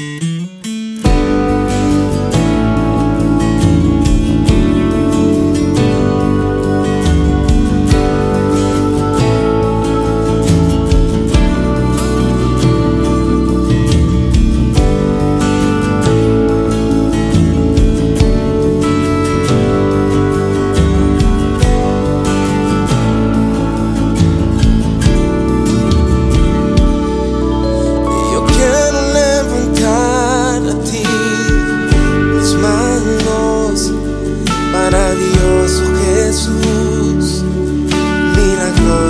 Mm-hmm.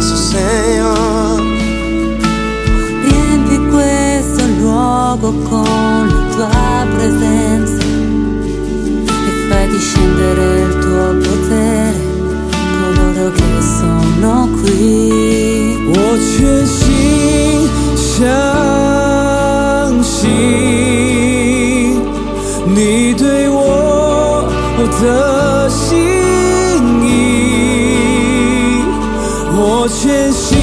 posso, Signore. Riempi questo luogo con la tua presenza e fai discendere il tuo potere coloro che sono qui. 我全心相信你对我的心。全心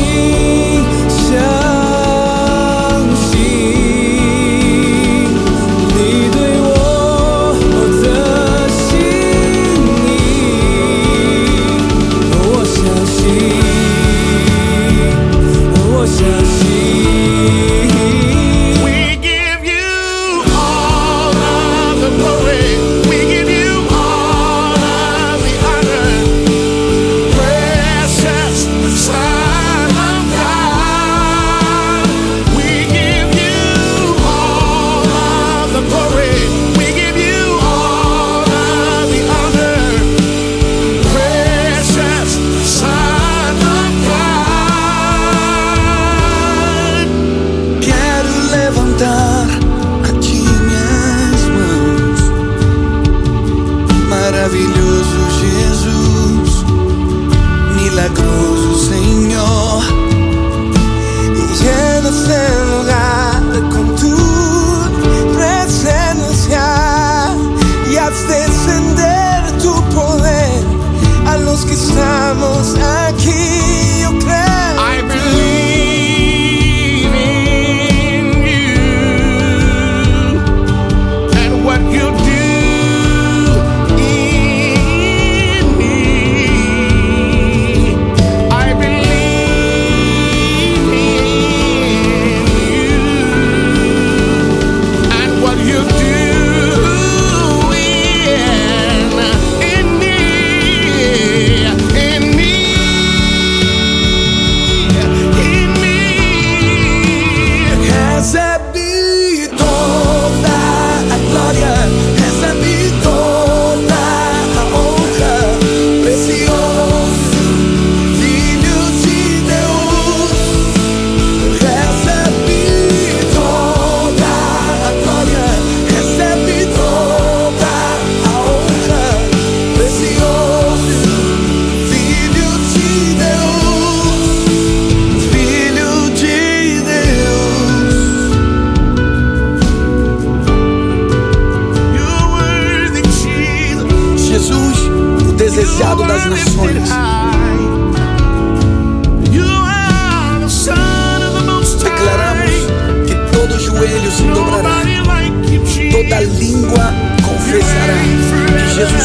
Con tu presencia y haz descender tu poder a los que estamos.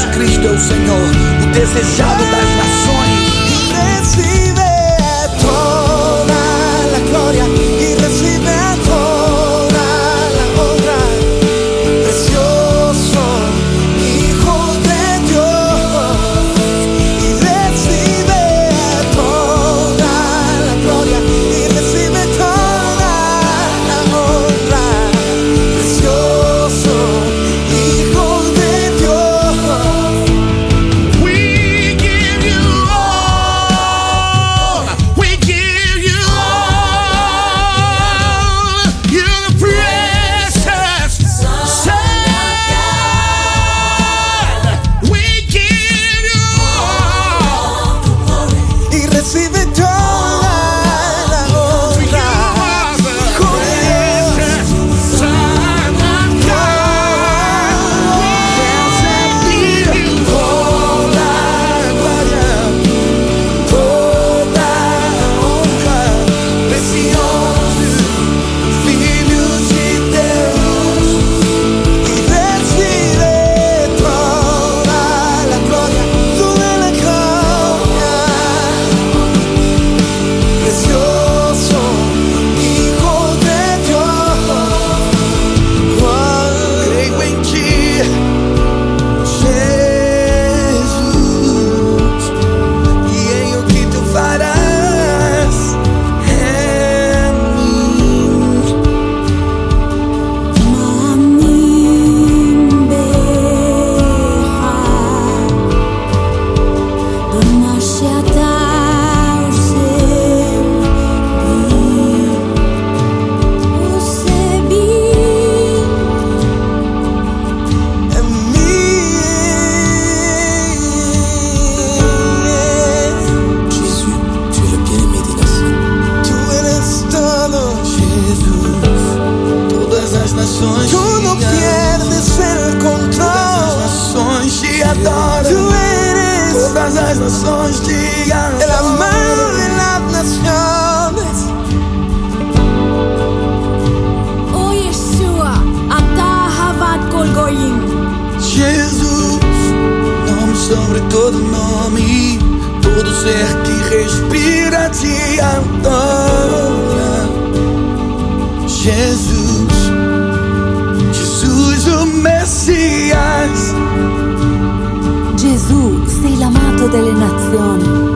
Jesus Cristo é o Senhor, o desejado das no pierdes el control. nações te adoram. Tú eres Todas as nações te el amado adoram. de las naciones. Delle nazioni.